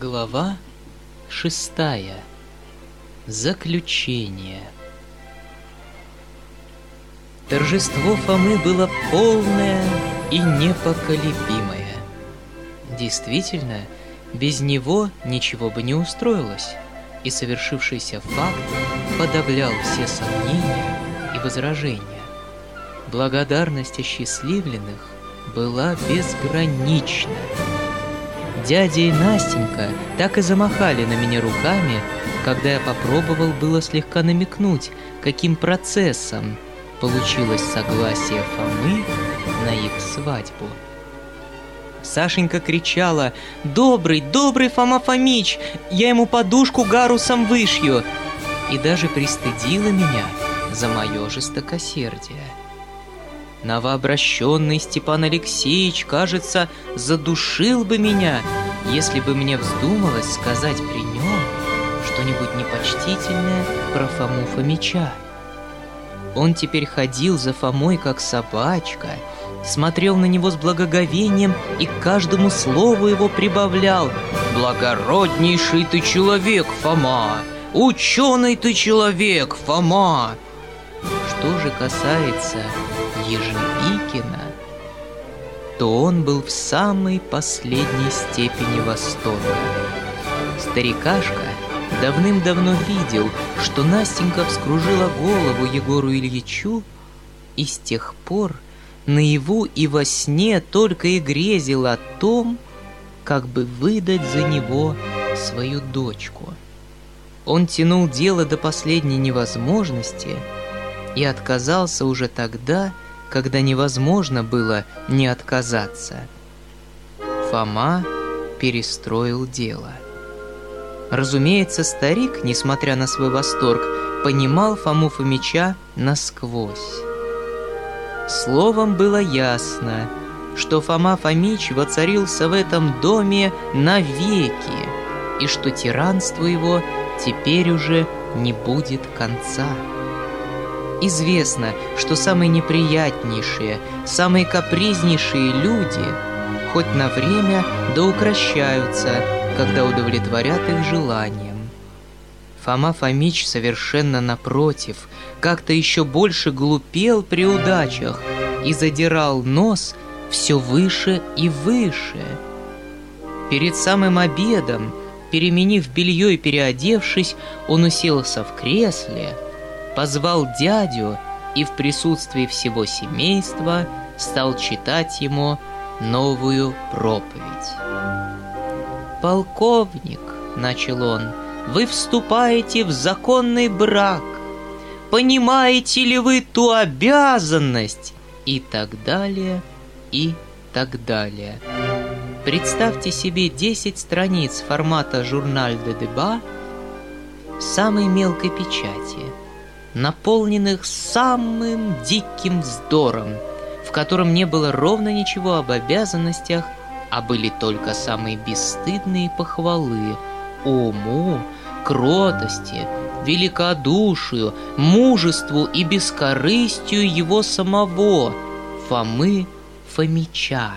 Глава шестая. Заключение. Торжество Фомы было полное и непоколебимое. Действительно, без него ничего бы не устроилось, и совершившийся факт подавлял все сомнения и возражения. Благодарность осчастливленных была безгранична. Дядя и Настенька так и замахали на меня руками, когда я попробовал было слегка намекнуть, каким процессом получилось согласие Фомы на их свадьбу. Сашенька кричала «Добрый, добрый Фома Фомич! Я ему подушку гарусом вышью!» И даже пристыдила меня за мое жестокосердие. Новообращенный Степан Алексеевич, кажется, задушил бы меня, если бы мне вздумалось сказать при нем что-нибудь непочтительное про Фому Фомича. Он теперь ходил за Фомой как собачка, смотрел на него с благоговением и каждому слову его прибавлял «Благороднейший ты человек, Фома! Ученый ты человек, Фома!» Что же касается Ежевикина, то он был в самой последней степени восторга. Старикашка давным-давно видел, что Настенька вскружила голову Егору Ильичу, и с тех пор наяву и во сне только и грезил о том, как бы выдать за него свою дочку. Он тянул дело до последней невозможности и отказался уже тогда, когда невозможно было не отказаться. Фома перестроил дело. Разумеется, старик, несмотря на свой восторг, понимал Фому Фомича насквозь. Словом было ясно, что Фома Фомич воцарился в этом доме навеки, и что тиранству его теперь уже не будет конца. Известно, что самые неприятнейшие, самые капризнейшие люди хоть на время да укращаются, когда удовлетворят их желаниям. Фома Фомич совершенно напротив, как-то еще больше глупел при удачах и задирал нос все выше и выше. Перед самым обедом, переменив белье и переодевшись, он уселся в кресле, позвал дядю и в присутствии всего семейства стал читать ему новую проповедь. «Полковник», — начал он, — «вы вступаете в законный брак. Понимаете ли вы ту обязанность?» И так далее, и так далее. Представьте себе 10 страниц формата «Журналь де Деба» самой мелкой печати, наполненных самым диким вздором, в котором не было ровно ничего об обязанностях а были только самые бесстыдные похвалы уму, кротости, великодушию, мужеству и бескорыстию его самого, Фомы Фомича.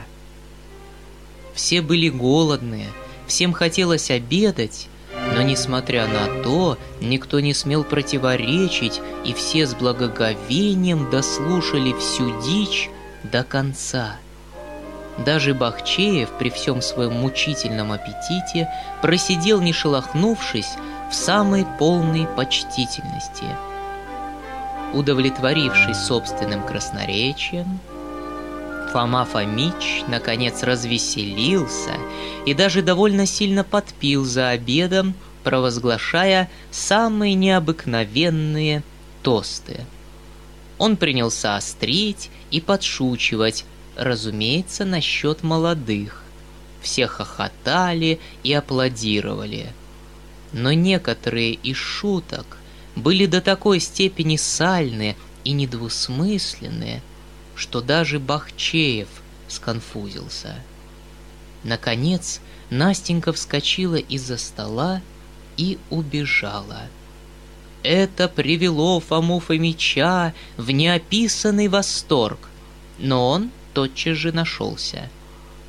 Все были голодные, всем хотелось обедать, но, несмотря на то, никто не смел противоречить, и все с благоговением дослушали всю дичь до конца. Даже Бахчеев при всем своем мучительном аппетите просидел, не шелохнувшись, в самой полной почтительности. Удовлетворившись собственным красноречием, Фома Фомич, наконец, развеселился и даже довольно сильно подпил за обедом, провозглашая самые необыкновенные тосты. Он принялся острить и подшучивать, разумеется, насчет молодых. Все хохотали и аплодировали. Но некоторые из шуток были до такой степени сальные и недвусмысленные, что даже Бахчеев сконфузился. Наконец, Настенька вскочила из-за стола и убежала. Это привело Фому Фомича в неописанный восторг, но он тотчас же нашелся.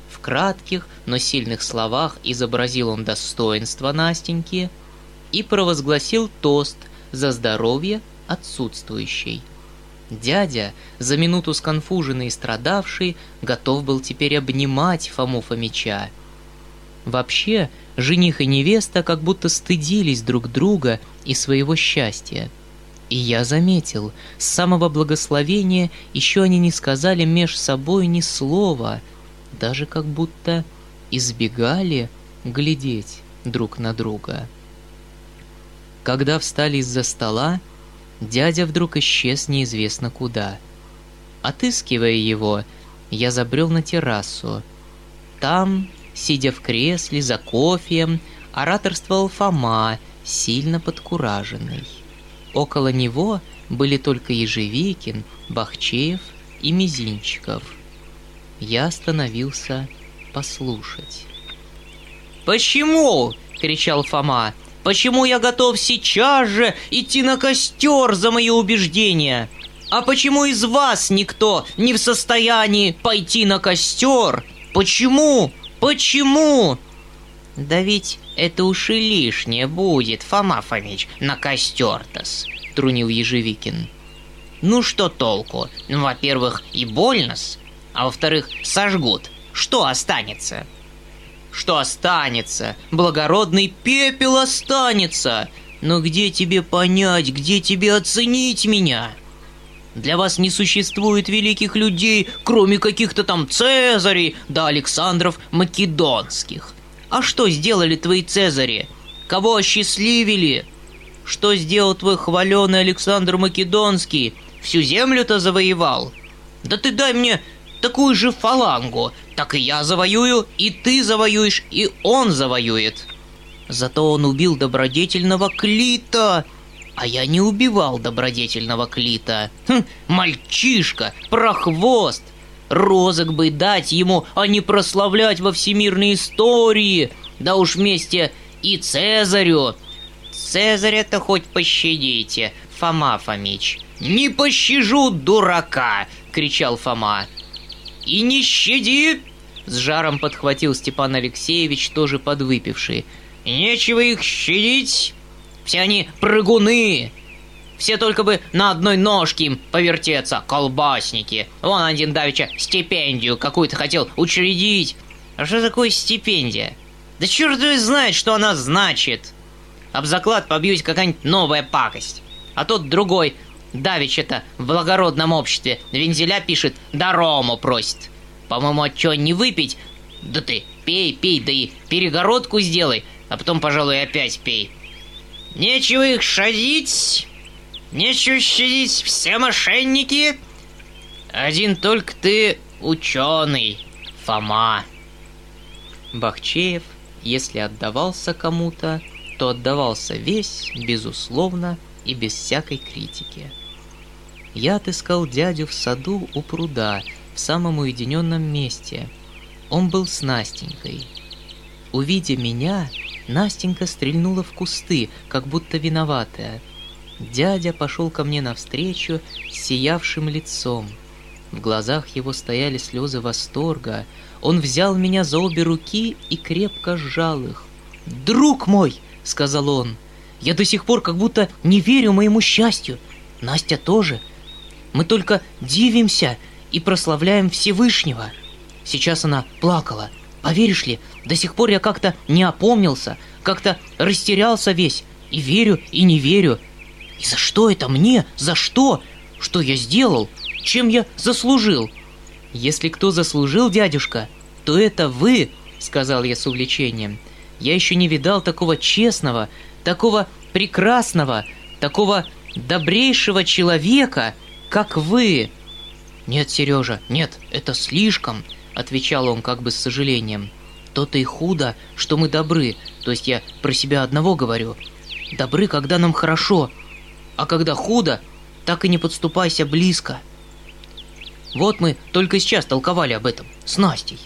В кратких, но сильных словах изобразил он достоинство Настеньки и провозгласил тост за здоровье отсутствующей. Дядя, за минуту сконфуженный и страдавший, готов был теперь обнимать Фому Фомича. Вообще, жених и невеста как будто стыдились друг друга и своего счастья. И я заметил, с самого благословения еще они не сказали меж собой ни слова, даже как будто избегали глядеть друг на друга. Когда встали из-за стола, дядя вдруг исчез неизвестно куда. Отыскивая его, я забрел на террасу. Там, сидя в кресле за кофеем, ораторствовал Фома, сильно подкураженный. Около него были только Ежевикин, Бахчеев и Мизинчиков. Я остановился послушать. «Почему?» — кричал Фома. Почему я готов сейчас же идти на костер за мои убеждения? А почему из вас никто не в состоянии пойти на костер? Почему? Почему? Да ведь это уж и лишнее будет, Фома Фомич, на костер-тос, трунил Ежевикин. Ну что толку? Во-первых, и больно-с, а во-вторых, сожгут. Что останется? Что останется? Благородный пепел останется. Но где тебе понять, где тебе оценить меня? Для вас не существует великих людей, кроме каких-то там Цезарей да Александров Македонских. А что сделали твои Цезари? Кого осчастливили? Что сделал твой хваленый Александр Македонский? Всю землю-то завоевал? Да ты дай мне такую же фалангу, так и я завоюю, и ты завоюешь, и он завоюет. Зато он убил добродетельного Клита, а я не убивал добродетельного Клита. Хм, мальчишка, прохвост. Розок бы дать ему, а не прославлять во всемирной истории. Да уж вместе и Цезарю. Цезаря-то хоть пощадите, Фома Фомич. «Не пощажу дурака!» — кричал Фома. «И не щади!» С жаром подхватил Степан Алексеевич, тоже подвыпивший. «Нечего их щадить! Все они прыгуны! Все только бы на одной ножке им повертеться, колбасники! Вон один давеча стипендию какую-то хотел учредить! А что такое стипендия? Да черт его знает, что она значит! Об заклад побьюсь какая-нибудь новая пакость! А тот другой Давич-то в благородном обществе вензеля пишет, да рому просит. По-моему, а чё не выпить? Да ты пей, пей, да и перегородку сделай, а потом, пожалуй, опять пей. Нечего их шадить, нечего щадить, все мошенники. Один только ты ученый, Фома. Бахчеев, если отдавался кому-то, то отдавался весь, безусловно, и без всякой критики. Я отыскал дядю в саду у пруда, в самом уединенном месте. Он был с Настенькой. Увидя меня, Настенька стрельнула в кусты, как будто виноватая. Дядя пошел ко мне навстречу с сиявшим лицом. В глазах его стояли слезы восторга. Он взял меня за обе руки и крепко сжал их. «Друг мой!» — сказал он. Я до сих пор как будто не верю моему счастью. Настя тоже. Мы только дивимся и прославляем Всевышнего. Сейчас она плакала. Поверишь ли, до сих пор я как-то не опомнился, как-то растерялся весь. И верю, и не верю. И за что это мне? За что? Что я сделал? Чем я заслужил? Если кто заслужил, дядюшка, то это вы, сказал я с увлечением. Я еще не видал такого честного, такого прекрасного, такого добрейшего человека, как вы. Нет, Сережа, нет, это слишком, отвечал он как бы с сожалением. То-то и худо, что мы добры, то есть я про себя одного говорю. Добры, когда нам хорошо, а когда худо, так и не подступайся близко. Вот мы только сейчас толковали об этом с Настей.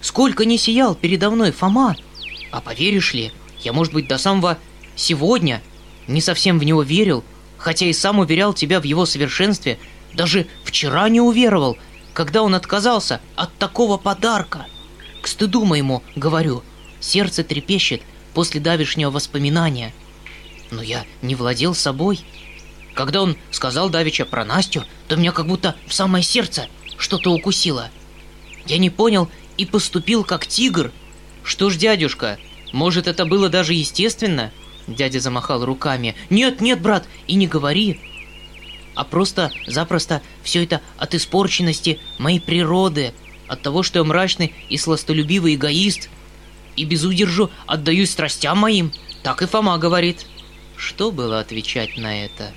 Сколько не сиял передо мной Фома, а поверишь ли, я, может быть, до самого сегодня не совсем в него верил, хотя и сам уверял тебя в его совершенстве, даже вчера не уверовал, когда он отказался от такого подарка. стыду моему говорю. Сердце трепещет после давешнего воспоминания. Но я не владел собой. Когда он сказал Давича про Настю, то меня как будто в самое сердце что-то укусило. Я не понял и поступил как тигр. Что ж, дядюшка, может, это было даже естественно? Дядя замахал руками. Нет, нет, брат, и не говори. А просто, запросто, все это от испорченности моей природы, от того, что я мрачный и сластолюбивый эгоист, и без удержу отдаюсь страстям моим. Так и Фома говорит. Что было отвечать на это?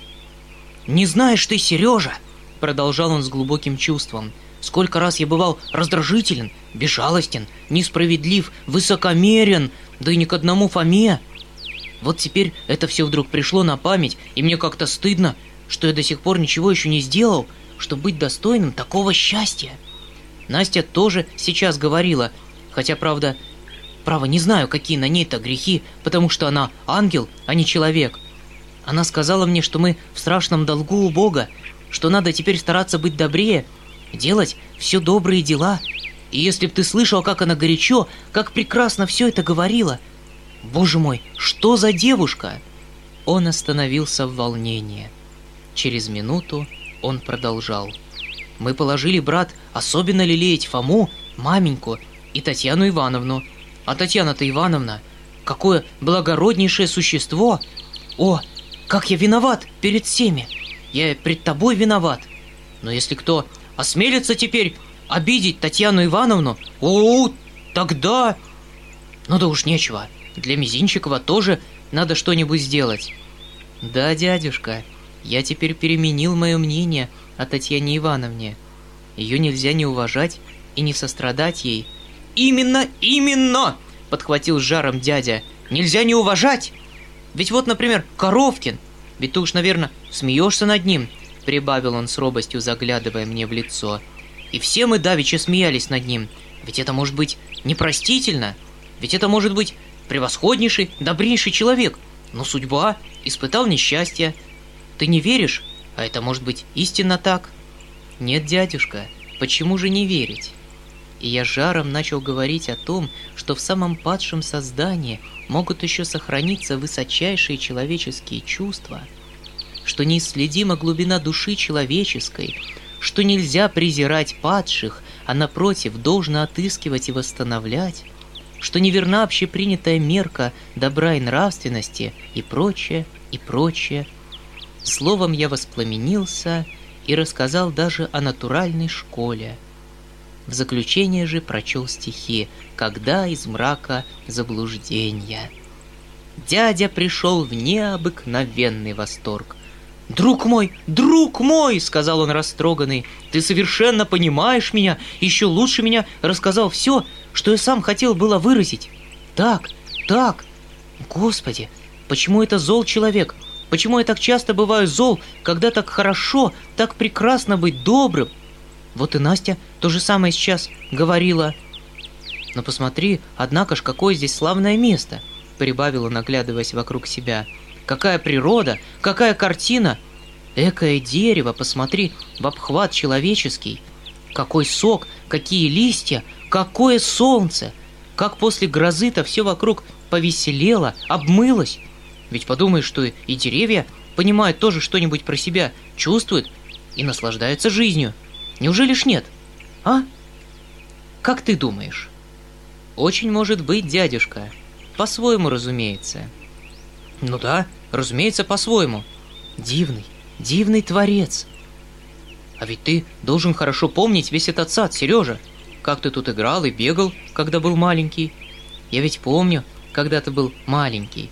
«Не знаешь ты, Сережа!» Продолжал он с глубоким чувством. «Сколько раз я бывал раздражителен, безжалостен, несправедлив, высокомерен, да и ни к одному Фоме. Вот теперь это все вдруг пришло на память, и мне как-то стыдно, что я до сих пор ничего еще не сделал, чтобы быть достойным такого счастья. Настя тоже сейчас говорила, хотя, правда, право не знаю, какие на ней-то грехи, потому что она ангел, а не человек. Она сказала мне, что мы в страшном долгу у Бога, что надо теперь стараться быть добрее, делать все добрые дела. И если б ты слышал, как она горячо, как прекрасно все это говорила. Боже мой, что за девушка? Он остановился в волнении. Через минуту он продолжал. Мы положили, брат, особенно лелеять Фому, маменьку и Татьяну Ивановну. А Татьяна-то Ивановна, какое благороднейшее существо! О, как я виноват перед всеми! Я пред тобой виноват. Но если кто осмелится теперь обидеть Татьяну Ивановну, о, тогда... Ну да уж нечего. Для Мизинчикова тоже надо что-нибудь сделать. Да, дядюшка, я теперь переменил мое мнение о Татьяне Ивановне. Ее нельзя не уважать и не сострадать ей. «Именно, именно!» — подхватил с жаром дядя. «Нельзя не уважать! Ведь вот, например, Коровкин. Ведь ты уж, наверное, смеешься над ним», — прибавил он с робостью, заглядывая мне в лицо. «И все мы давеча смеялись над ним. Ведь это может быть непростительно. Ведь это может быть превосходнейший, добрейший человек. Но судьба испытал несчастье, ты не веришь? А это может быть истинно так? Нет, дядюшка, почему же не верить? И я жаром начал говорить о том, что в самом падшем создании могут еще сохраниться высочайшие человеческие чувства, что неисследима глубина души человеческой, что нельзя презирать падших, а напротив должно отыскивать и восстановлять, что неверна общепринятая мерка добра и нравственности и прочее, и прочее, Словом, я воспламенился и рассказал даже о натуральной школе. В заключение же прочел стихи «Когда из мрака заблуждения». Дядя пришел в необыкновенный восторг. «Друг мой, друг мой!» — сказал он растроганный. «Ты совершенно понимаешь меня, еще лучше меня рассказал все, что я сам хотел было выразить. Так, так. Господи, почему это зол человек? Почему я так часто бываю зол, когда так хорошо, так прекрасно быть добрым? Вот и Настя то же самое сейчас говорила. Но посмотри, однако ж, какое здесь славное место, прибавила, наглядываясь вокруг себя. Какая природа, какая картина! Экое дерево, посмотри, в обхват человеческий. Какой сок, какие листья, какое солнце! Как после грозы-то все вокруг повеселело, обмылось. Ведь подумаешь, что и деревья понимают тоже что-нибудь про себя, чувствуют и наслаждаются жизнью. Неужели ж нет? А? Как ты думаешь? Очень может быть, дядюшка. По-своему, разумеется. Ну да, разумеется, по-своему. Дивный, дивный творец. А ведь ты должен хорошо помнить весь этот сад, Сережа. Как ты тут играл и бегал, когда был маленький. Я ведь помню, когда ты был маленький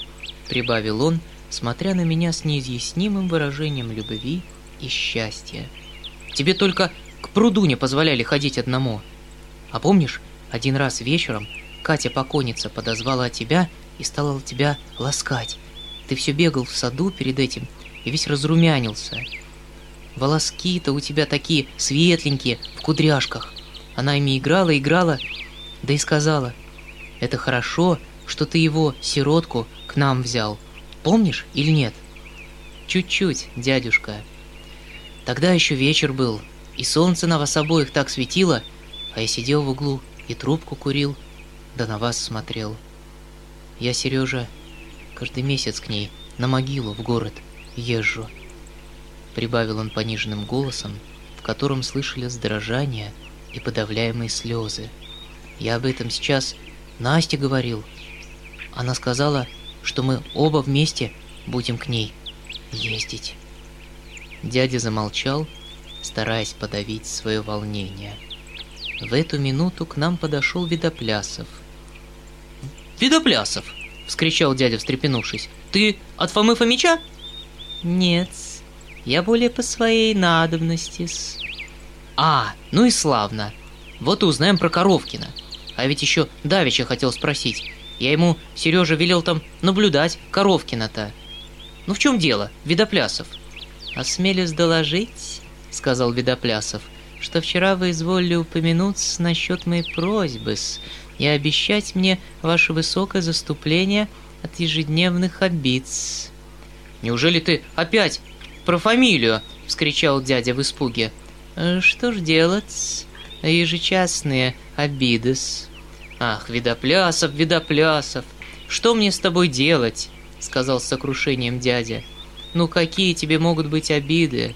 прибавил он, смотря на меня с неизъяснимым выражением любви и счастья. Тебе только к пруду не позволяли ходить одному. А помнишь, один раз вечером Катя покойница подозвала тебя и стала тебя ласкать. Ты все бегал в саду перед этим и весь разрумянился. Волоски-то у тебя такие светленькие, в кудряшках. Она ими играла, играла, да и сказала, это хорошо, что ты его, сиротку, к нам взял. Помнишь или нет? Чуть-чуть, дядюшка. Тогда еще вечер был, и солнце на вас обоих так светило, а я сидел в углу и трубку курил, да на вас смотрел. Я, Сережа, каждый месяц к ней на могилу в город езжу. Прибавил он пониженным голосом, в котором слышались дрожание и подавляемые слезы. Я об этом сейчас Насте говорил. Она сказала, что мы оба вместе будем к ней ездить. Дядя замолчал, стараясь подавить свое волнение. В эту минуту к нам подошел Видоплясов. «Видоплясов!» — вскричал дядя, встрепенувшись. «Ты от Фомы Фомича?» «Нет, я более по своей надобности -с. «А, ну и славно. Вот и узнаем про Коровкина. А ведь еще Давича хотел спросить. Я ему, Сережа, велел там наблюдать Коровкина-то. Ну в чем дело, Видоплясов?» «Осмелюсь доложить», — сказал Видоплясов, «что вчера вы изволили упомянуть насчет моей просьбы и обещать мне ваше высокое заступление от ежедневных обид». «Неужели ты опять про фамилию?» — вскричал дядя в испуге. «Э, «Что ж делать? Ежечасные обиды «Ах, Видоплясов, Видоплясов, что мне с тобой делать?» — сказал с сокрушением дядя. Ну какие тебе могут быть обиды?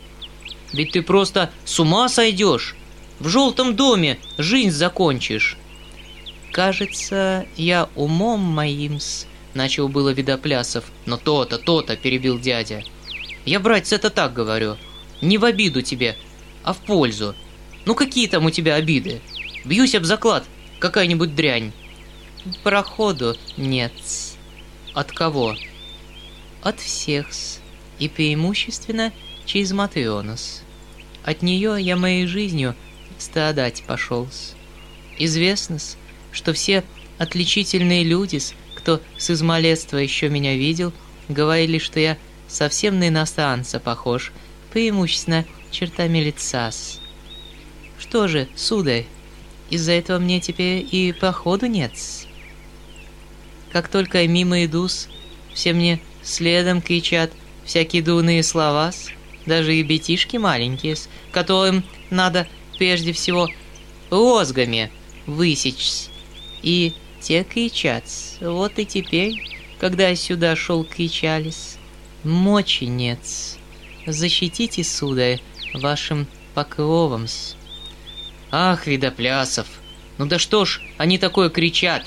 Ведь ты просто с ума сойдешь. В желтом доме жизнь закончишь. Кажется, я умом моим-с, начал было Видоплясов, но то-то, то-то, перебил дядя. Я, братец, это так говорю. Не в обиду тебе, а в пользу. Ну какие там у тебя обиды? Бьюсь об заклад, какая-нибудь дрянь. Проходу нет. От кого? От всех-с и преимущественно через Матрионос. От нее я моей жизнью страдать пошел. известно что все отличительные люди, кто с измалетства еще меня видел, говорили, что я совсем на иностранца похож, преимущественно чертами лица. -с. Что же, сударь, из-за этого мне теперь и походу нет. Как только я мимо иду, все мне следом кричат – всякие дурные слова, даже и бетишки маленькие, с которым надо прежде всего розгами высечь. И те кричат. Вот и теперь, когда сюда шел, кричались. Мочи нет. Защитите, сударь, вашим покровом. -с. Ах, Видоплясов, ну да что ж, они такое кричат.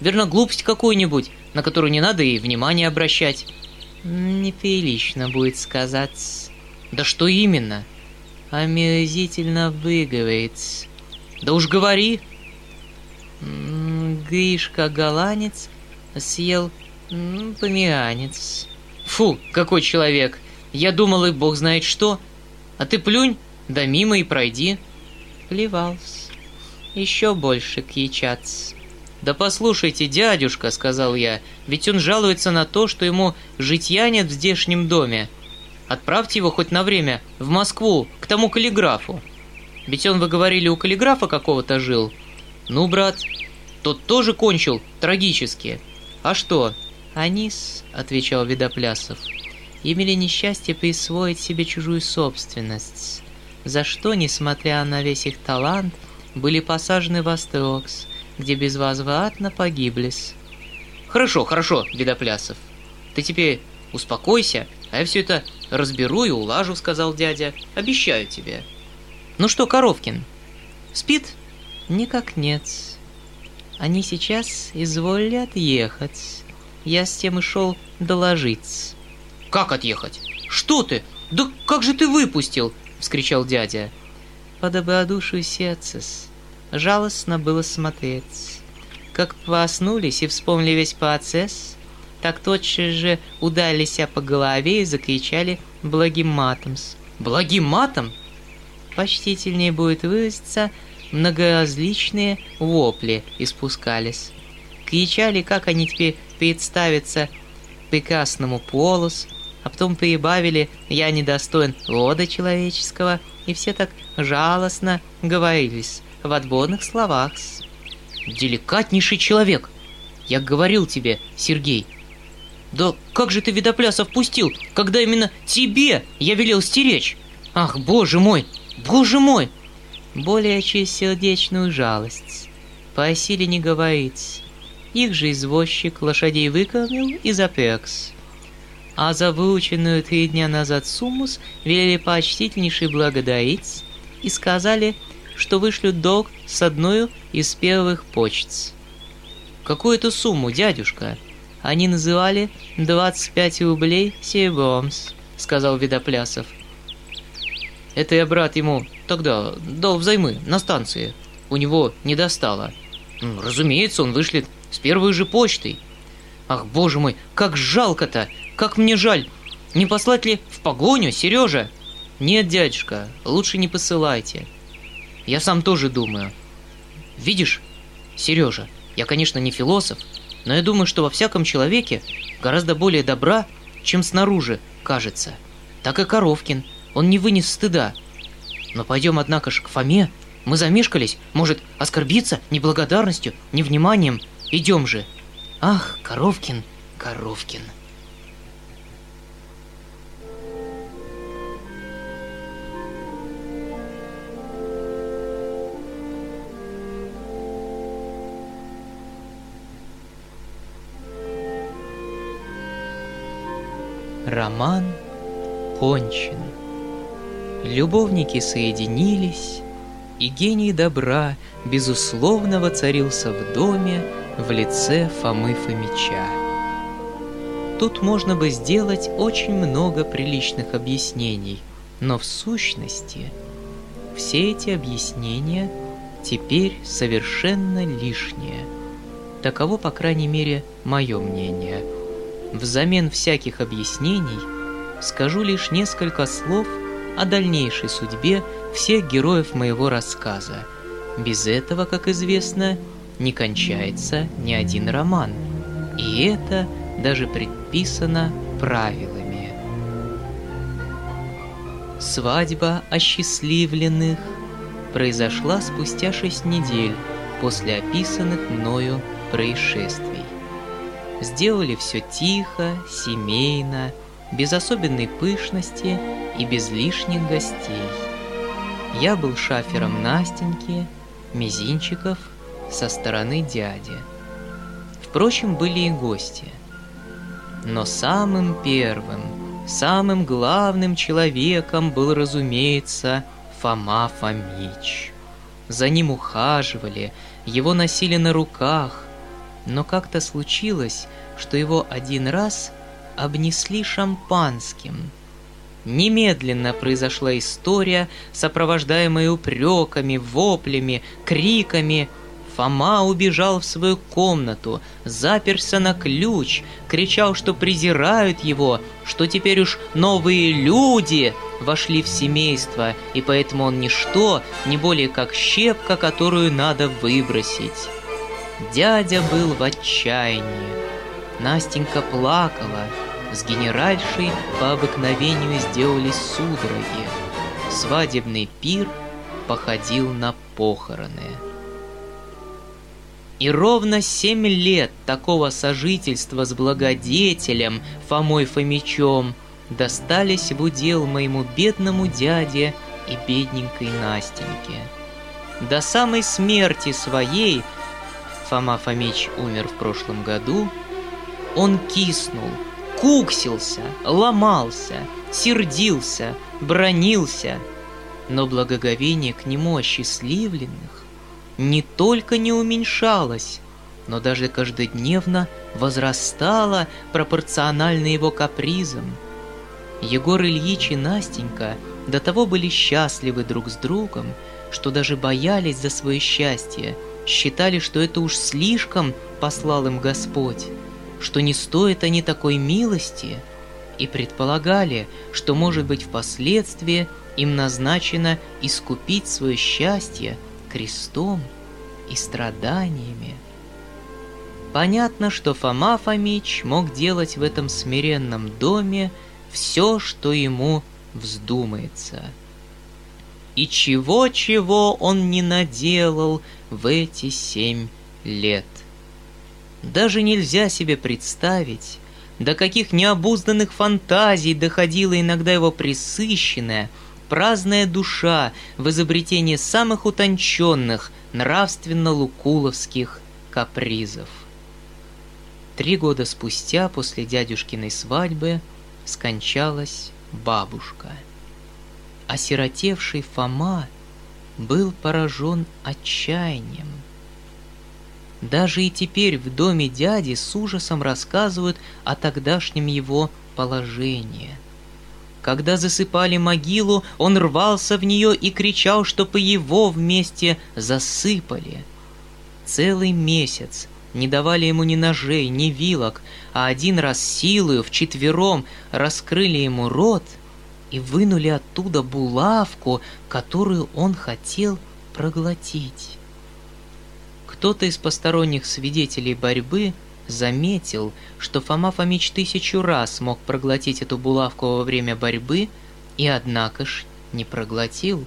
Верно, глупость какую-нибудь, на которую не надо и внимания обращать. Неприлично будет сказать. Да что именно? Омерзительно выговорит. Да уж говори. Гришка Голанец съел померанец. Фу, какой человек. Я думал, и бог знает что. А ты плюнь, да мимо и пройди. Плевался. Еще больше кичаться. «Да послушайте, дядюшка», — сказал я, — «ведь он жалуется на то, что ему житья нет в здешнем доме. Отправьте его хоть на время в Москву, к тому каллиграфу. Ведь он, вы говорили, у каллиграфа какого-то жил. Ну, брат, тот тоже кончил трагически. А что?» «Анис», — отвечал Видоплясов, — «имели несчастье присвоить себе чужую собственность, за что, несмотря на весь их талант, были посажены в Астрокс, где безвозвратно погиблись. Хорошо, хорошо, Бедоплясов. Ты теперь успокойся, а я все это разберу и улажу, сказал дядя. Обещаю тебе. Ну что, Коровкин, спит? Никак нет. Они сейчас изволили отъехать. Я с тем и шел доложить. Как отъехать? Что ты? Да как же ты выпустил? Вскричал дядя. По добродушию сердца жалостно было смотреть. Как проснулись и вспомнили весь процесс, так тотчас же ударились по голове и закричали благим матом. Благим матом? Почтительнее будет выразиться, многоразличные вопли испускались. Кричали, как они теперь представятся прекрасному полос, а потом прибавили «я недостоин рода человеческого», и все так жалостно говорились в отборных словах. Деликатнейший человек. Я говорил тебе, Сергей. Да как же ты Видоплясов пустил, когда именно тебе я велел стеречь? Ах, боже мой, боже мой! Более через сердечную жалость. по осиле не говорить. Их же извозчик лошадей выкормил и запекс. А за выученную три дня назад сумму велели почтительнейший благодарить и сказали, что вышлют долг с одной из первых почт. Какую эту сумму, дядюшка? Они называли 25 рублей серебромс, сказал Видоплясов. Это я, брат, ему тогда дал взаймы на станции. У него не достало. Ну, разумеется, он вышлет с первой же почтой. Ах, боже мой, как жалко-то! Как мне жаль! Не послать ли в погоню, Сережа? Нет, дядюшка, лучше не посылайте. Я сам тоже думаю. Видишь, Сережа, я, конечно, не философ, но я думаю, что во всяком человеке гораздо более добра, чем снаружи кажется. Так и Коровкин, он не вынес стыда. Но пойдем, однако же, к Фоме. Мы замешкались, может, оскорбиться неблагодарностью, невниманием. Идем же. Ах, Коровкин, Коровкин. Роман кончен. Любовники соединились, и гений добра безусловно воцарился в доме в лице Фомы Фомича. Тут можно бы сделать очень много приличных объяснений, но в сущности все эти объяснения теперь совершенно лишние. Таково, по крайней мере, мое мнение – Взамен всяких объяснений скажу лишь несколько слов о дальнейшей судьбе всех героев моего рассказа. Без этого, как известно, не кончается ни один роман. И это даже предписано правилами. Свадьба осчастливленных произошла спустя шесть недель после описанных мною происшествий. Сделали все тихо, семейно, без особенной пышности и без лишних гостей. Я был шафером Настеньки, Мизинчиков со стороны дяди. Впрочем, были и гости. Но самым первым, самым главным человеком был, разумеется, Фома Фомич. За ним ухаживали, его носили на руках, но как-то случилось, что его один раз обнесли шампанским. Немедленно произошла история, сопровождаемая упреками, воплями, криками. Фома убежал в свою комнату, заперся на ключ, кричал, что презирают его, что теперь уж новые люди вошли в семейство, и поэтому он ничто, не более как щепка, которую надо выбросить. Дядя был в отчаянии. Настенька плакала. С генеральшей по обыкновению сделались судороги. Свадебный пир походил на похороны. И ровно семь лет такого сожительства с благодетелем Фомой Фомичом достались в удел моему бедному дяде и бедненькой Настеньке. До самой смерти своей Фома Фомич умер в прошлом году, он киснул, куксился, ломался, сердился, бронился, но благоговение к нему осчастливленных не только не уменьшалось, но даже каждодневно возрастало пропорционально его капризам. Егор Ильич и Настенька до того были счастливы друг с другом, что даже боялись за свое счастье – считали, что это уж слишком послал им Господь, что не стоят они такой милости, и предполагали, что, может быть, впоследствии им назначено искупить свое счастье крестом и страданиями. Понятно, что Фома Фомич мог делать в этом смиренном доме все, что ему вздумается. И чего-чего он не наделал в эти семь лет. Даже нельзя себе представить, до каких необузданных фантазий доходила иногда его присыщенная, праздная душа в изобретении самых утонченных нравственно-лукуловских капризов. Три года спустя, после дядюшкиной свадьбы, скончалась бабушка. Осиротевший Фома был поражен отчаянием. Даже и теперь в доме дяди с ужасом рассказывают о тогдашнем его положении. Когда засыпали могилу, он рвался в нее и кричал, чтобы его вместе засыпали. Целый месяц не давали ему ни ножей, ни вилок, а один раз силою вчетвером раскрыли ему рот и вынули оттуда булавку, которую он хотел проглотить. Кто-то из посторонних свидетелей борьбы заметил, что Фома Фомич тысячу раз мог проглотить эту булавку во время борьбы, и однако ж не проглотил.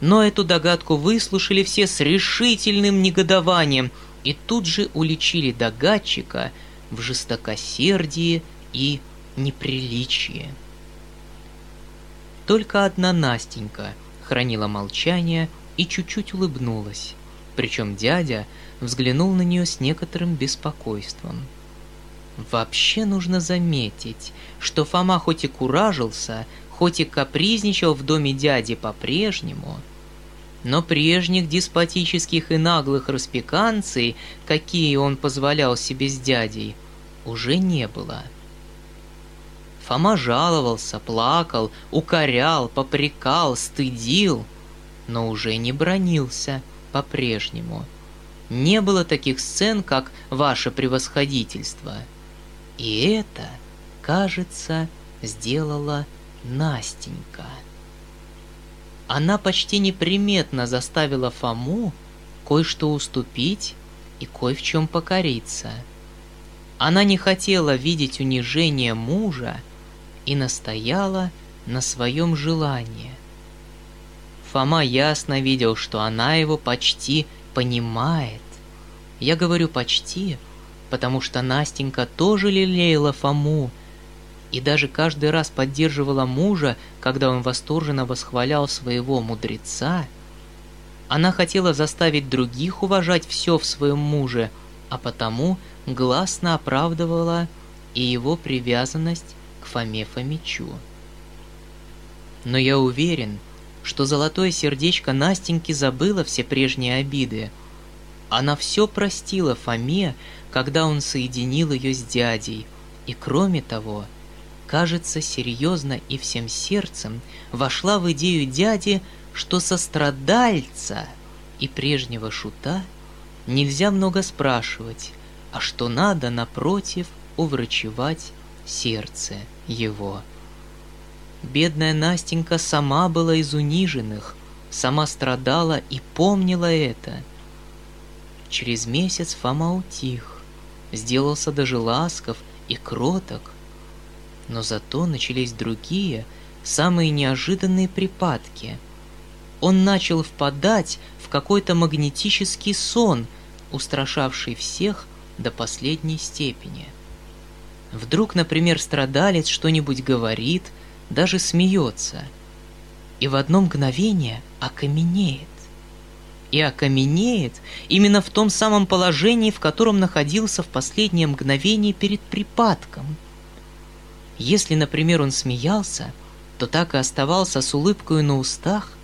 Но эту догадку выслушали все с решительным негодованием и тут же уличили догадчика в жестокосердии и неприличии. Только одна Настенька хранила молчание и чуть-чуть улыбнулась. Причем дядя взглянул на нее с некоторым беспокойством. Вообще нужно заметить, что Фома хоть и куражился, хоть и капризничал в доме дяди по-прежнему, но прежних деспотических и наглых распеканций, какие он позволял себе с дядей, уже не было. Фома жаловался, плакал, укорял, попрекал, стыдил, но уже не бронился – по-прежнему. Не было таких сцен, как «Ваше превосходительство». И это, кажется, сделала Настенька. Она почти неприметно заставила Фому кое-что уступить и кое в чем покориться. Она не хотела видеть унижение мужа и настояла на своем желании. Фома ясно видел, что она его почти понимает. Я говорю «почти», потому что Настенька тоже лелеяла Фому и даже каждый раз поддерживала мужа, когда он восторженно восхвалял своего мудреца. Она хотела заставить других уважать все в своем муже, а потому гласно оправдывала и его привязанность к Фоме Фомичу. Но я уверен, что золотое сердечко Настеньки забыло все прежние обиды. Она все простила Фоме, когда он соединил ее с дядей, и кроме того, кажется, серьезно и всем сердцем вошла в идею дяди, что сострадальца и прежнего шута нельзя много спрашивать, а что надо, напротив, уврачевать сердце его. Бедная Настенька сама была из униженных, сама страдала и помнила это. Через месяц Фома утих, сделался даже ласков и кроток. Но зато начались другие, самые неожиданные припадки. Он начал впадать в какой-то магнетический сон, устрашавший всех до последней степени. Вдруг, например, страдалец что-нибудь говорит – даже смеется, и в одно мгновение окаменеет. И окаменеет именно в том самом положении, в котором находился в последнее мгновение перед припадком. Если, например, он смеялся, то так и оставался с улыбкой на устах.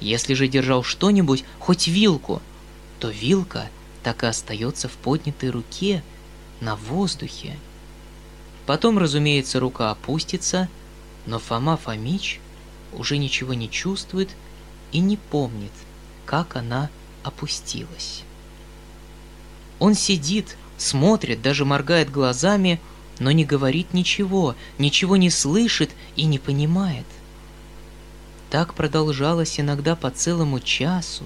Если же держал что-нибудь, хоть вилку, то вилка так и остается в поднятой руке, на воздухе. Потом, разумеется, рука опустится, но Фома Фомич уже ничего не чувствует и не помнит, как она опустилась. Он сидит, смотрит, даже моргает глазами, но не говорит ничего, ничего не слышит и не понимает. Так продолжалось иногда по целому часу.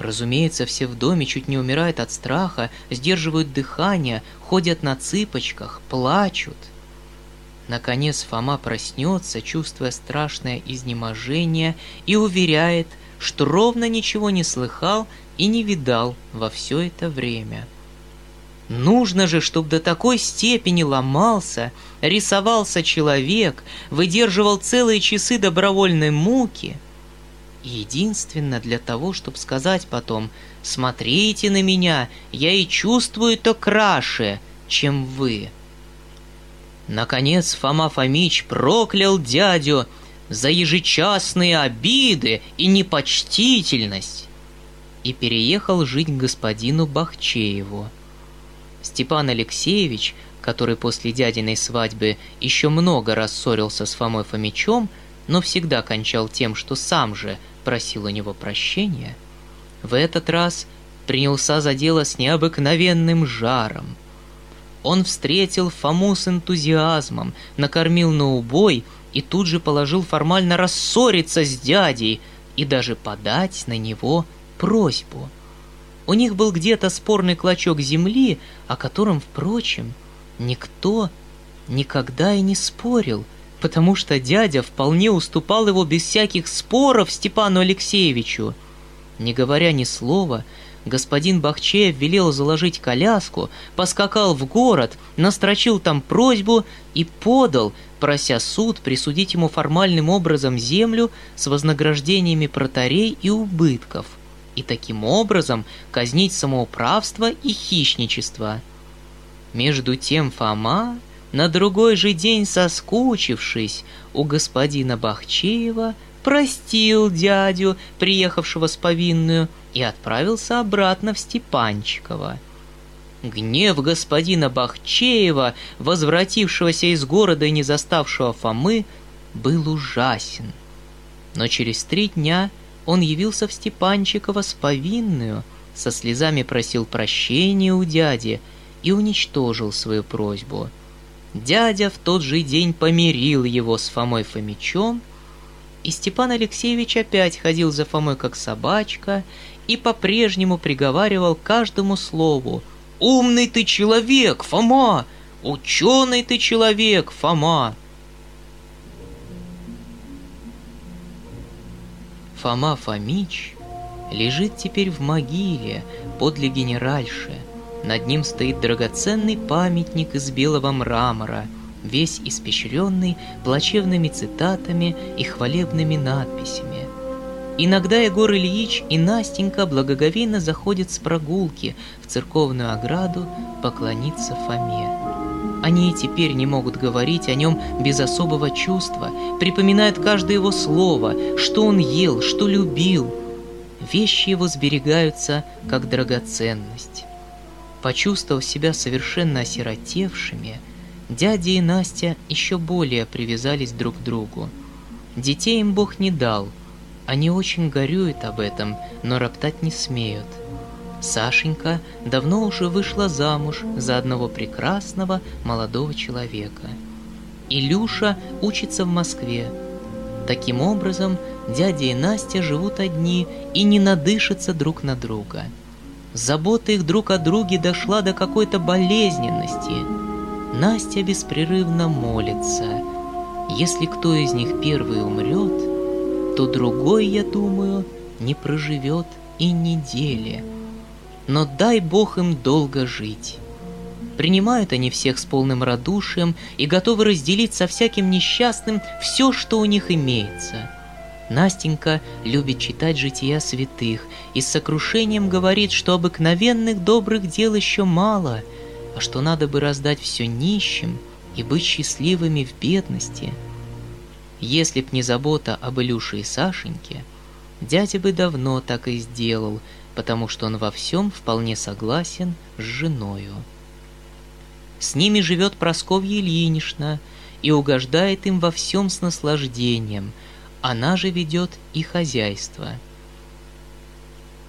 Разумеется, все в доме чуть не умирают от страха, сдерживают дыхание, ходят на цыпочках, плачут – Наконец Фома проснется, чувствуя страшное изнеможение, и уверяет, что ровно ничего не слыхал и не видал во все это время. Нужно же, чтобы до такой степени ломался, рисовался человек, выдерживал целые часы добровольной муки. Единственно для того, чтобы сказать потом «Смотрите на меня, я и чувствую-то краше, чем вы». Наконец Фома Фомич проклял дядю за ежечасные обиды и непочтительность и переехал жить к господину Бахчееву. Степан Алексеевич, который после дядиной свадьбы еще много раз ссорился с Фомой Фомичом, но всегда кончал тем, что сам же просил у него прощения, в этот раз принялся за дело с необыкновенным жаром. Он встретил Фому с энтузиазмом, накормил на убой и тут же положил формально рассориться с дядей и даже подать на него просьбу – у них был где-то спорный клочок земли, о котором, впрочем, никто никогда и не спорил, потому что дядя вполне уступал его без всяких споров Степану Алексеевичу. Не говоря ни слова, господин Бахчеев велел заложить коляску, поскакал в город, настрочил там просьбу и подал, прося суд присудить ему формальным образом землю с вознаграждениями протарей и убытков – и таким образом казнить самоуправство и хищничество. Между тем Фома, на другой же день соскучившись у господина Бахчеева, простил дядю, приехавшего с повинную, и отправился обратно в Степанчиково. Гнев господина Бахчеева, возвратившегося из города и не заставшего Фомы, был ужасен. Но через три дня – он явился в Степанчиково с повинную, со слезами просил прощения у дяди и уничтожил свою просьбу. Дядя в тот же день помирил его с Фомой Фомичом, и Степан Алексеевич опять ходил за Фомой как собачка и по-прежнему приговаривал каждому слову «Умный ты человек, Фома! Ученый ты человек, Фома!» Фома Фомич лежит теперь в могиле подле генеральши. Над ним стоит драгоценный памятник из белого мрамора, весь испещренный плачевными цитатами и хвалебными надписями. Иногда Егор Ильич и Настенька благоговейно заходят с прогулки в церковную ограду поклониться Фоме. Они и теперь не могут говорить о нем без особого чувства, припоминают каждое его слово, что он ел, что любил. Вещи его сберегаются как драгоценность. Почувствовав себя совершенно осиротевшими, дядя и Настя еще более привязались друг к другу. Детей им Бог не дал, они очень горюют об этом, но роптать не смеют – Сашенька давно уже вышла замуж за одного прекрасного молодого человека. Илюша учится в Москве. Таким образом, дядя и Настя живут одни и не надышатся друг на друга. Забота их друг о друге дошла до какой-то болезненности. Настя беспрерывно молится. Если кто из них первый умрет, то другой, я думаю, не проживет и недели но дай Бог им долго жить. Принимают они всех с полным радушием и готовы разделить со всяким несчастным все, что у них имеется. Настенька любит читать жития святых и с сокрушением говорит, что обыкновенных добрых дел еще мало, а что надо бы раздать все нищим и быть счастливыми в бедности. Если б не забота об Илюше и Сашеньке, дядя бы давно так и сделал — потому что он во всем вполне согласен с женою. С ними живет Просковья Ильинична и угождает им во всем с наслаждением, она же ведет и хозяйство.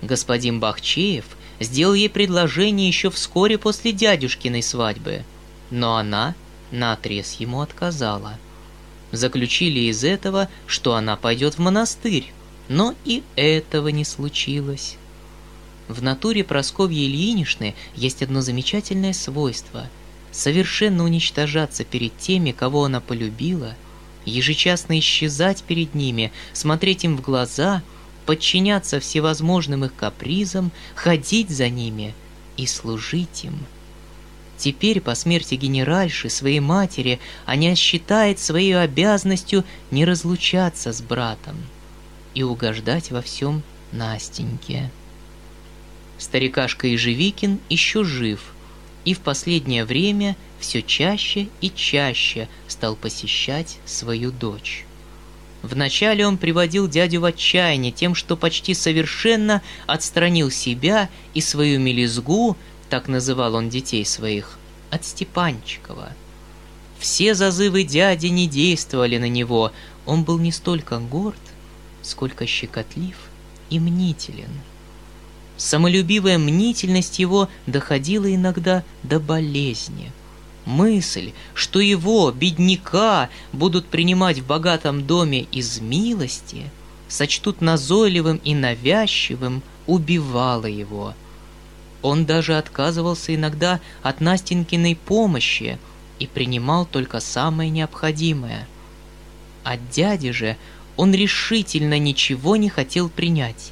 Господин Бахчеев сделал ей предложение еще вскоре после дядюшкиной свадьбы, но она наотрез ему отказала. Заключили из этого, что она пойдет в монастырь, но и этого не случилось. В натуре Просковьи Ильиничны есть одно замечательное свойство – совершенно уничтожаться перед теми, кого она полюбила, ежечасно исчезать перед ними, смотреть им в глаза, подчиняться всевозможным их капризам, ходить за ними и служить им. Теперь, по смерти генеральши, своей матери, она считает своей обязанностью не разлучаться с братом и угождать во всем Настеньке. Старикашка Ежевикин еще жив, и в последнее время все чаще и чаще стал посещать свою дочь. Вначале он приводил дядю в отчаяние тем, что почти совершенно отстранил себя и свою мелизгу, так называл он детей своих, от Степанчикова. Все зазывы дяди не действовали на него, он был не столько горд, сколько щекотлив и мнителен. Самолюбивая мнительность его доходила иногда до болезни – Мысль, что его, бедняка, будут принимать в богатом доме из милости, сочтут назойливым и навязчивым, убивала его. Он даже отказывался иногда от Настенькиной помощи и принимал только самое необходимое. От дяди же он решительно ничего не хотел принять.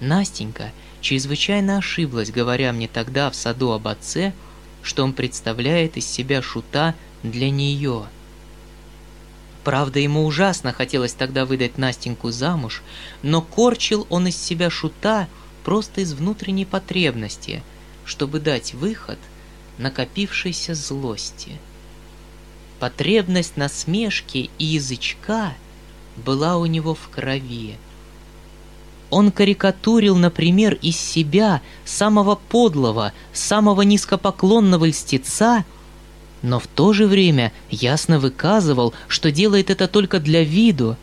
Настенька чрезвычайно ошиблась, говоря мне тогда в саду об отце – что он представляет из себя шута для нее. Правда, ему ужасно хотелось тогда выдать Настеньку замуж, но корчил он из себя шута просто из внутренней потребности, чтобы дать выход накопившейся злости. Потребность насмешки и язычка была у него в крови – он карикатурил, например, из себя самого подлого, самого низкопоклонного льстеца, но в то же время ясно выказывал, что делает это только для виду.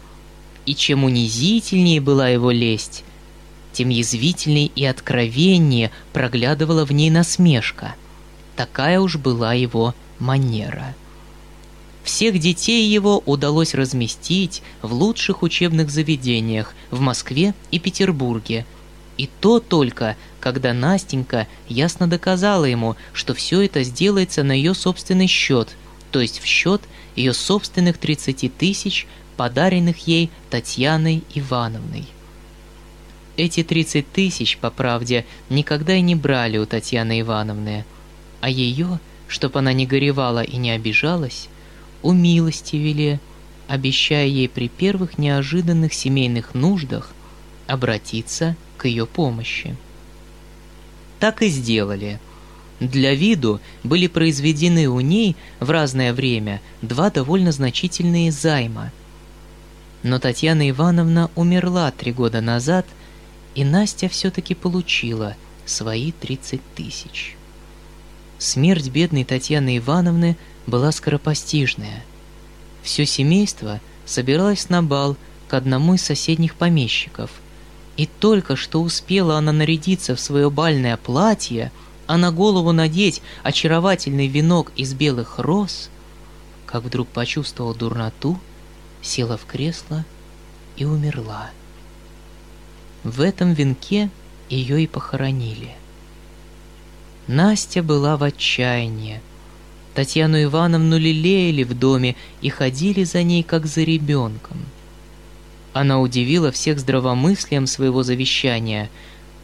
И чем унизительнее была его лесть, тем язвительнее и откровеннее проглядывала в ней насмешка. Такая уж была его манера. Всех детей его удалось разместить в лучших учебных заведениях в Москве и Петербурге. И то только, когда Настенька ясно доказала ему, что все это сделается на ее собственный счет, то есть в счет ее собственных 30 тысяч, подаренных ей Татьяной Ивановной. Эти 30 тысяч, по правде, никогда и не брали у Татьяны Ивановны, а ее, чтоб она не горевала и не обижалась, умилостивили, обещая ей при первых неожиданных семейных нуждах обратиться к ее помощи. Так и сделали. Для виду были произведены у ней в разное время два довольно значительные займа. Но Татьяна Ивановна умерла три года назад, и Настя все-таки получила свои 30 тысяч. Смерть бедной Татьяны Ивановны была скоропостижная. Все семейство собиралось на бал к одному из соседних помещиков. И только что успела она нарядиться в свое бальное платье, а на голову надеть очаровательный венок из белых роз, как вдруг почувствовала дурноту, села в кресло и умерла. В этом венке ее и похоронили. Настя была в отчаянии – Татьяну Ивановну лелеяли в доме и ходили за ней, как за ребенком. Она удивила всех здравомыслием своего завещания.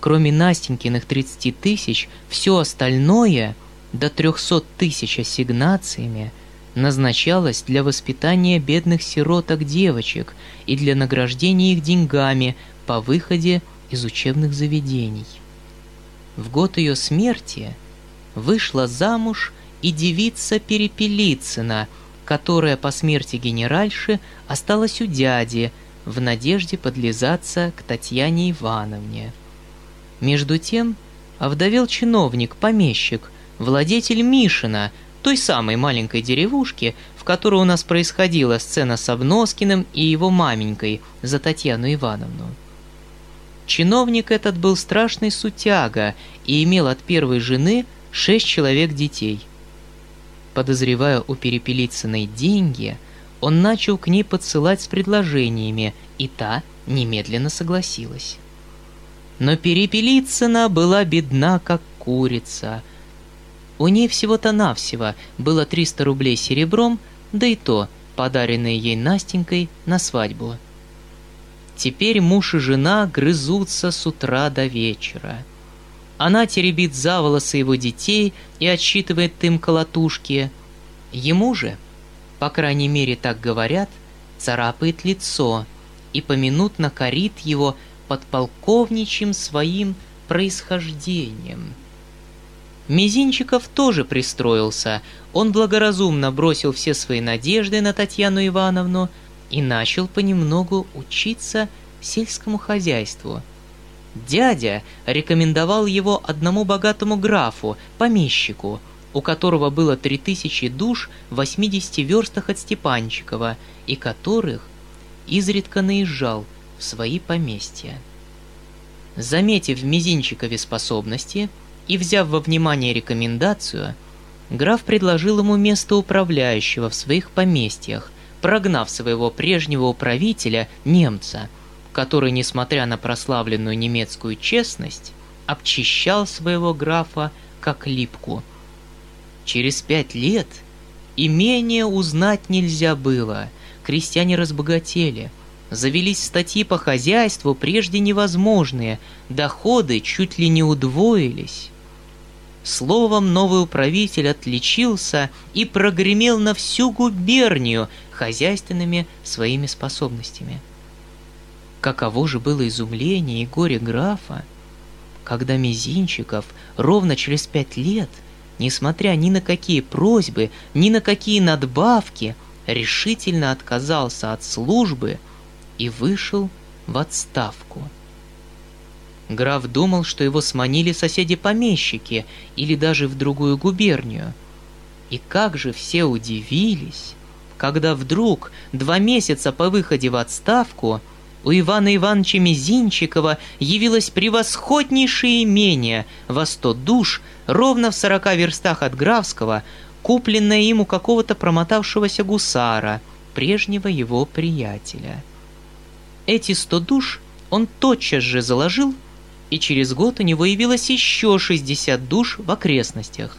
Кроме Настенькиных 30 тысяч, все остальное, до 300 тысяч ассигнациями, назначалось для воспитания бедных сироток девочек и для награждения их деньгами по выходе из учебных заведений. В год ее смерти вышла замуж и девица Перепелицына, которая по смерти генеральши осталась у дяди в надежде подлизаться к Татьяне Ивановне. Между тем овдовел чиновник, помещик, владетель Мишина, той самой маленькой деревушки, в которой у нас происходила сцена с Обноскиным и его маменькой за Татьяну Ивановну. Чиновник этот был страшный сутяга и имел от первой жены шесть человек детей – Подозревая у Перепелицыной деньги, он начал к ней подсылать с предложениями, и та немедленно согласилась. Но Перепелицына была бедна, как курица. У ней всего-то навсего было 300 рублей серебром, да и то, подаренные ей Настенькой на свадьбу. Теперь муж и жена грызутся с утра до вечера. Она теребит за волосы его детей и отсчитывает им колотушки. Ему же, по крайней мере так говорят, царапает лицо и поминутно корит его подполковничьим своим происхождением. Мизинчиков тоже пристроился. Он благоразумно бросил все свои надежды на Татьяну Ивановну и начал понемногу учиться сельскому хозяйству. Дядя рекомендовал его одному богатому графу, помещику, у которого было три тысячи душ в 80 верстах от Степанчикова, и которых изредка наезжал в свои поместья. Заметив в Мизинчикове способности и взяв во внимание рекомендацию, граф предложил ему место управляющего в своих поместьях, прогнав своего прежнего управителя, немца, который, несмотря на прославленную немецкую честность, обчищал своего графа как липку. Через пять лет имение узнать нельзя было, крестьяне разбогатели – Завелись статьи по хозяйству, прежде невозможные, доходы чуть ли не удвоились. Словом, новый управитель отличился и прогремел на всю губернию хозяйственными своими способностями. Каково же было изумление и горе графа, когда Мизинчиков ровно через пять лет, несмотря ни на какие просьбы, ни на какие надбавки, решительно отказался от службы – и вышел в отставку. Граф думал, что его сманили соседи-помещики или даже в другую губернию. И как же все удивились, когда вдруг, два месяца по выходе в отставку, у Ивана Ивановича Мизинчикова явилось превосходнейшее имение во сто душ ровно в сорока верстах от Графского, купленное ему какого-то промотавшегося гусара, прежнего его приятеля. Эти сто душ он тотчас же заложил, и через год у него явилось еще 60 душ в окрестностях.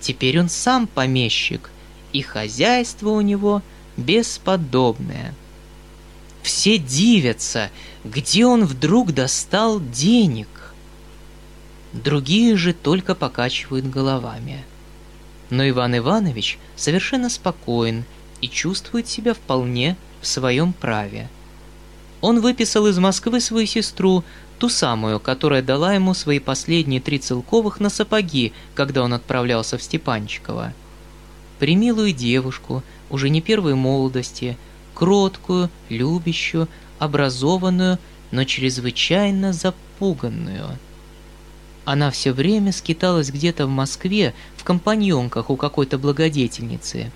Теперь он сам помещик, и хозяйство у него бесподобное. Все дивятся, где он вдруг достал денег. Другие же только покачивают головами. Но Иван Иванович совершенно спокоен и чувствует себя вполне в своем праве – он выписал из Москвы свою сестру, ту самую, которая дала ему свои последние три целковых на сапоги, когда он отправлялся в Степанчиково. Примилую девушку, уже не первой молодости, кроткую, любящую, образованную, но чрезвычайно запуганную. Она все время скиталась где-то в Москве в компаньонках у какой-то благодетельницы.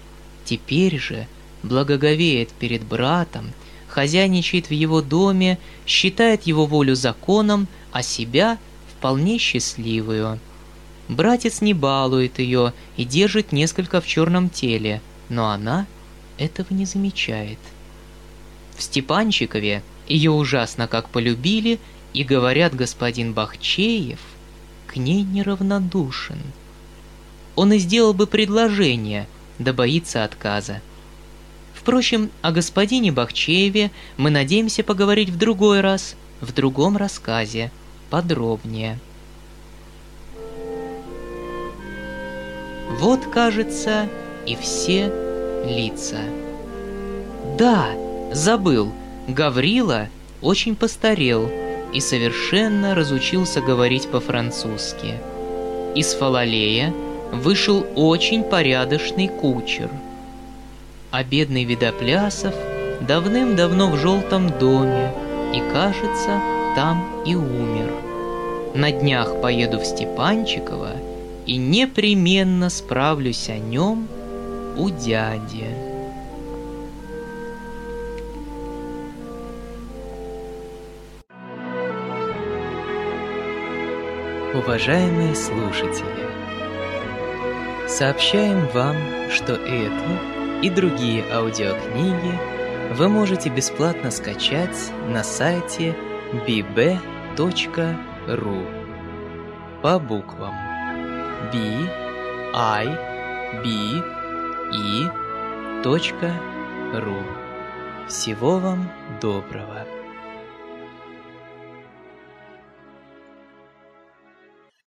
Теперь же благоговеет перед братом – хозяйничает в его доме, считает его волю законом, а себя вполне счастливую. Братец не балует ее и держит несколько в черном теле, но она этого не замечает. В Степанчикове ее ужасно как полюбили, и, говорят, господин Бахчеев к ней неравнодушен. Он и сделал бы предложение, да боится отказа. Впрочем, о господине Бахчееве мы надеемся поговорить в другой раз, в другом рассказе, подробнее. Вот, кажется, и все лица. Да, забыл, Гаврила очень постарел и совершенно разучился говорить по-французски. Из Фалалея вышел очень порядочный кучер – а бедный Видоплясов давным-давно в желтом доме и, кажется, там и умер. На днях поеду в Степанчиково и непременно справлюсь о нем у дяди. Уважаемые слушатели, сообщаем вам, что эту и другие аудиокниги вы можете бесплатно скачать на сайте bb.ru по буквам b i b e .ru. Всего вам доброго!